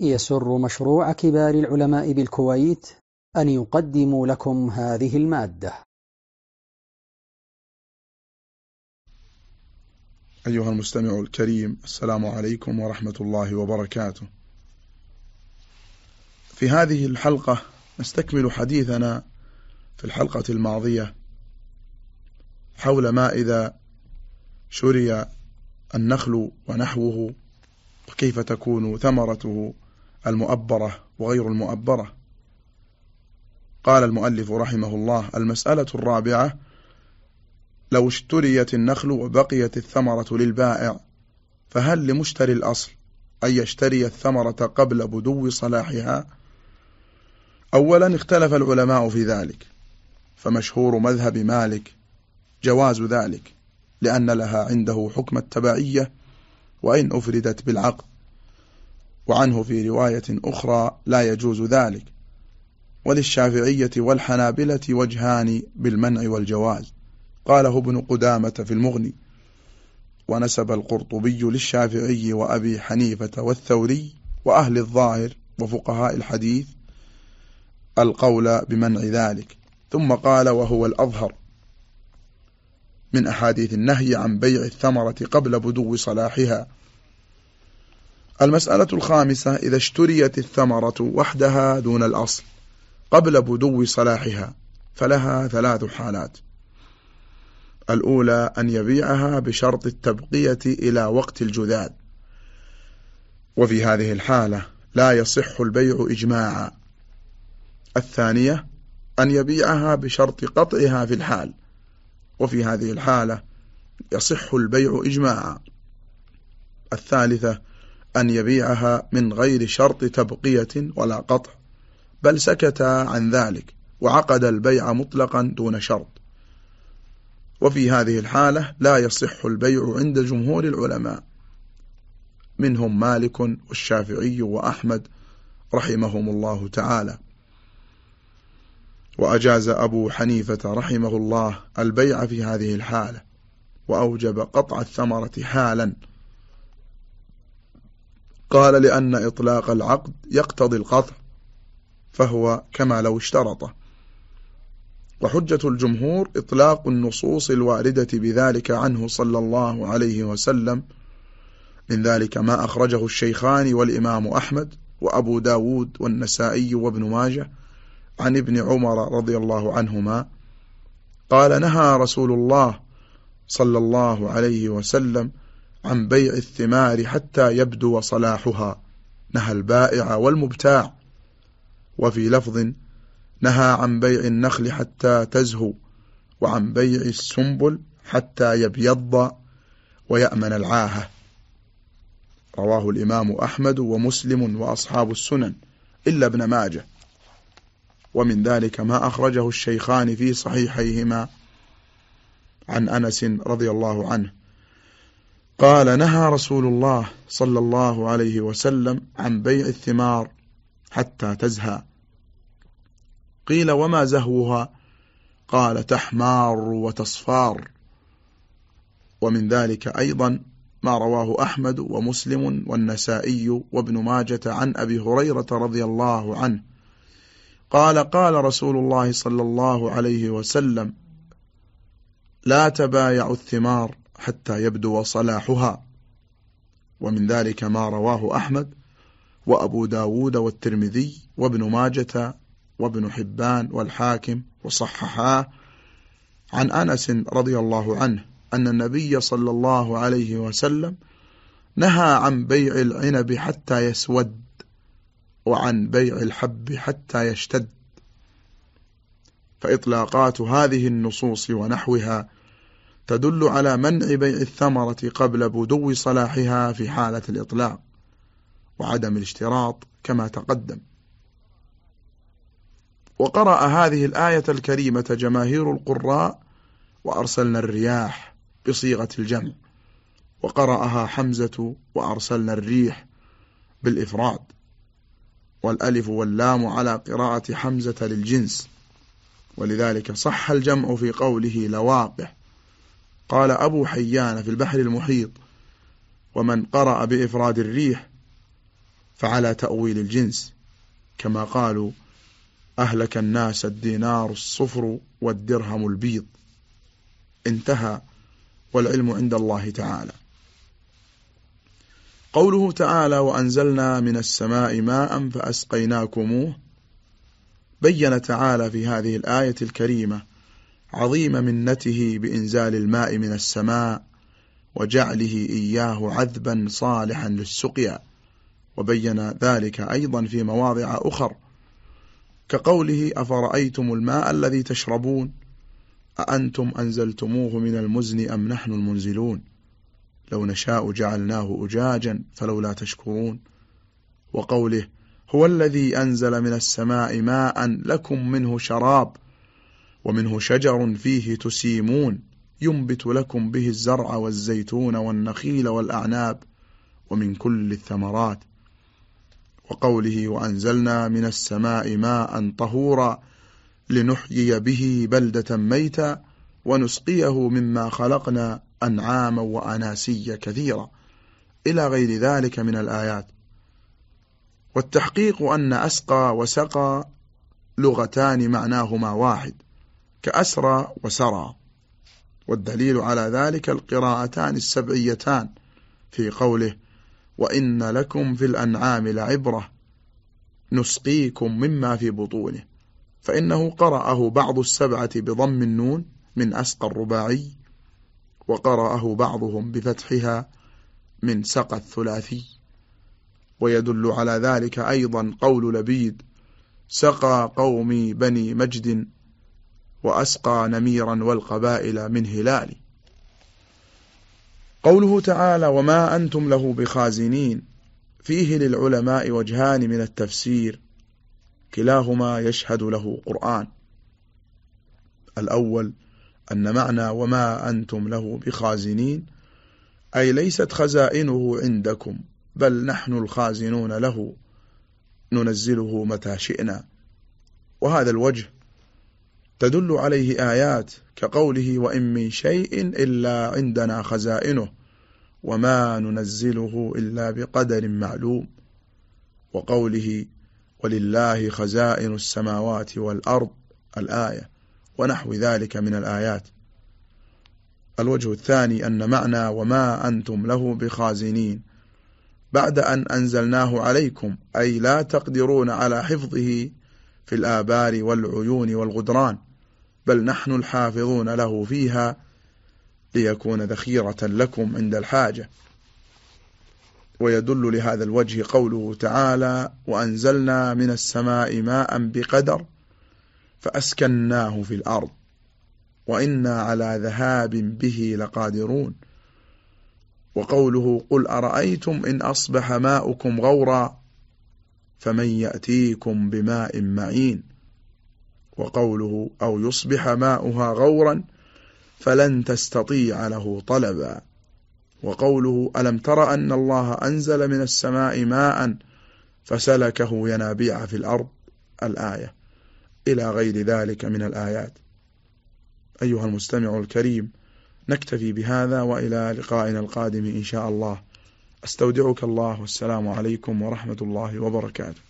يسر مشروع كبار العلماء بالكويت أن يقدم لكم هذه المادة. أيها المستمع الكريم السلام عليكم ورحمة الله وبركاته. في هذه الحلقة نستكمل حديثنا في الحلقة الماضية حول ما إذا شري النخل ونحوه وكيف تكون ثمرته المؤبرة وغير المؤبرة. قال المؤلف رحمه الله المسألة الرابعة لو اشتريت النخل وبقيت الثمرة للبائع فهل لمشتري الأصل أن يشتري الثمرة قبل بدو صلاحها؟ أولا اختلف العلماء في ذلك فمشهور مذهب مالك جواز ذلك لأن لها عنده حكم التبعية وإن أفردت بالعقد وعنه في رواية أخرى لا يجوز ذلك. وللشافعية والحنابلة وجهان بالمنع والجواز. قاله ابن قدامة في المغني. ونسب القرطبي للشافعي وأبي حنيفة والثوري وأهل الظاهر وفقهاء الحديث القول بمنع ذلك. ثم قال وهو الأظهر. من أحاديث النهي عن بيع الثمرة قبل بدو صلاحها. المسألة الخامسة إذا اشتريت الثمرة وحدها دون الأصل قبل بدو صلاحها فلها ثلاث حالات. الأولى أن يبيعها بشرط التبقية إلى وقت الجذاذ. وفي هذه الحالة لا يصح البيع إجماعا. الثانية أن يبيعها بشرط قطعها في الحال. وفي هذه الحالة يصح البيع إجماعا. الثالثة أن يبيعها من غير شرط تبقية ولا قطع بل سكت عن ذلك وعقد البيع مطلقا دون شرط. وفي هذه الحالة لا يصح البيع عند جمهور العلماء منهم مالك والشافعي وأحمد رحمهم الله تعالى. وأجاز أبو حنيفة رحمه الله البيع في هذه الحالة وأوجب قطع الثمرة حالا. قال لأن إطلاق العقد يقتضي القطع فهو كما لو اشترطه وحجة الجمهور إطلاق النصوص الواردة بذلك عنه صلى الله عليه وسلم من ذلك ما أخرجه الشيخان والإمام أحمد وأبو داود والنسائي وابن ماجه عن ابن عمر رضي الله عنهما قال نهى رسول الله صلى الله عليه وسلم عن بيع الثمار حتى يبدو صلاحها. نهى البائع والمبتاع. وفي لفظ نهى عن بيع النخل حتى تزهو وعن بيع السنبل حتى يبيض ويأمن العاهة. رواه الإمام أحمد ومسلم وأصحاب السنن إلا ابن ماجه. ومن ذلك ما أخرجه الشيخان في صحيحيهما. عن أنس رضي الله عنه قال نهى رسول الله صلى الله عليه وسلم عن بيع الثمار حتى تزهى. قيل وما زهوها؟ قال تحمار وتصفار. ومن ذلك أيضا ما رواه أحمد ومسلم والنسائي وابن ماجة عن أبي هريرة رضي الله عنه. قال قال رسول الله صلى الله عليه وسلم لا تبايعوا الثمار حتى يبدو صلاحها. ومن ذلك ما رواه أحمد وأبو داود والترمذي وابن ماجة وابن حبان والحاكم وصححاه. عن أنس رضي الله عنه أن النبي صلى الله عليه وسلم نهى عن بيع العنب حتى يسود وعن بيع الحب حتى يشتد. فإطلاقات هذه النصوص ونحوها تدل على منع بيع الثمرة قبل بدو صلاحها في حالة الإطلاق وعدم الاشتراط كما تقدم. وقرأ هذه الآية الكريمة جماهير القراء وأرسلنا الرياح بصيغة الجمع وقرأها حمزة وأرسلنا الريح بالإفراد والألف واللام على قراءة حمزة للجنس. ولذلك صح الجمع في قوله لواقح قال أبو حيان في البحر المحيط ومن قرأ بإفراد الريح فعلى تأويل الجنس كما قالوا أهلك الناس الدينار الصفر والدرهم البيض. انتهى والعلم عند الله تعالى. قوله تعالى وأنزلنا من السماء ماء فأسقيناكموه. بين تعالى في هذه الآية الكريمة عظيم منته بإنزال الماء من السماء وجعله إياه عذبا صالحا للسقيا. وبين ذلك أيضا في مواضع أخر كقوله أفرأيتم الماء الذي تشربون؟ أأنتم أنزلتموه من المزن أم نحن المنزلون؟ لو نشاء جعلناه أجاجا فلولا تشكرون. وقوله هو الذي أنزل من السماء ماء لكم منه شراب ومنه شجر فيه تسيمون ينبت لكم به الزرع والزيتون والنخيل والأعناب ومن كل الثمرات. وقوله وأنزلنا من السماء ماء طهورا لنحيي به بلدة ميتا ونسقيه مما خلقنا أنعاما وأناسيا كثيرا. إلى غير ذلك من الآيات. والتحقيق أن أسقى وسقى لغتان معناهما واحد. كأسرى وسرى والدليل على ذلك القراءتان السبعيتان في قوله وإن لكم في الأنعام لعبرة نسقيكم مما في بطونه. فإنه قرأه بعض السبعة بضم النون من أسقى الرباعي وقرأه بعضهم بفتحها من سقى الثلاثي. ويدل على ذلك أيضا قول لبيد سقى قومي بني مجد وأسقى نميرا والقبائل من هلال. قوله تعالى وما أنتم له بخازنين فيه للعلماء وجهان من التفسير. كلاهما يشهد له قرآن. الأول أن معنى وما أنتم له بخازنين أي ليست خزائنه عندكم بل نحن الخازنون له. ننزله متى شئنا. وهذا الوجه تدل عليه آيات كقوله وإن من شيء إلا عندنا خزائنه وما ننزله إلا بقدر معلوم وقوله ولله خزائن السماوات والأرض الآية ونحو ذلك من الآيات. الوجه الثاني أن معنى وما أنتم له بخازنين. بعد أن أنزلناه عليكم أي لا تقدرون على حفظه في الآبار والعيون والغدران. بل نحن الحافظون له فيها ليكون ذخيرة لكم عند الحاجة. ويدل لهذا الوجه قوله تعالى وأنزلنا من السماء ماء بقدر فأسكناه في الأرض وإنا على ذهاب به لقادرون. وقوله قل أرأيتم إن أصبح ماؤكم غورا فمن يأتيكم بماء معين. وقوله أو يصبح ماؤها غورا فلن تستطيع له طلبا. وقوله ألم تر أن الله أنزل من السماء ماء فسلكه ينابيع في الأرض؟ الآية. إلى غير ذلك من الآيات. أيها المستمع الكريم نكتفي بهذا وإلى لقائنا القادم إن شاء الله. أستودعك الله والسلام عليكم ورحمة الله وبركاته.